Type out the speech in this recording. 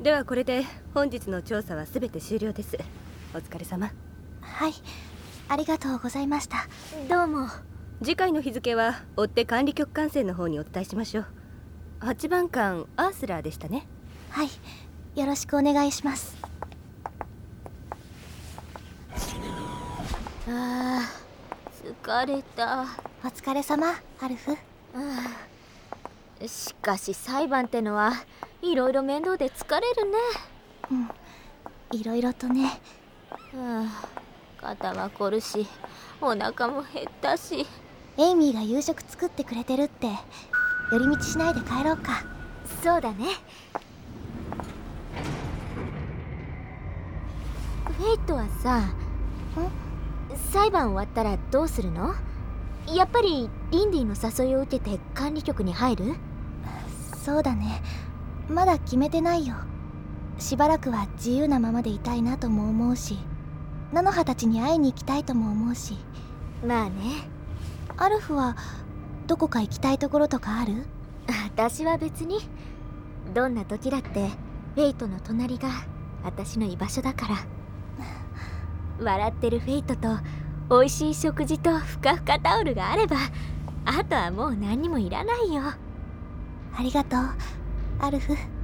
ではこれで本日の調査は全て終了です。お疲れ様。はい。ありがとうございました。どうも。次回の日付は追って管理局管制の方にお伝えしましょう。8番艦アースラーでしたね。はい。よろしくお願いします。あー疲れた。お疲れ様アルフ。あしかし裁判ってのはいろいろ面倒で疲れるね。うん。いろいろとね。あ肩は凝るしお腹も減ったし。エイミーが夕食作ってくれてるって寄り道しないで帰ろうか。そうだね。フェイトはさ裁判終わったらどうするの？やっぱりリンディの誘いを受けて管理局に入る？そうだねまだ決めてないよ。しばらくは自由なままでいたいなとも思うしなのはたちに会いに行きたいとも思うし。まあね。アルフはどこか行きたいところとかある？私は別に。どんな時だってフェイトの隣が私の居場所だから。笑ってるフェイトと美味しい食事とふかふかタオルがあればあとはもう何にもいらないよ。ありがとうアルフ。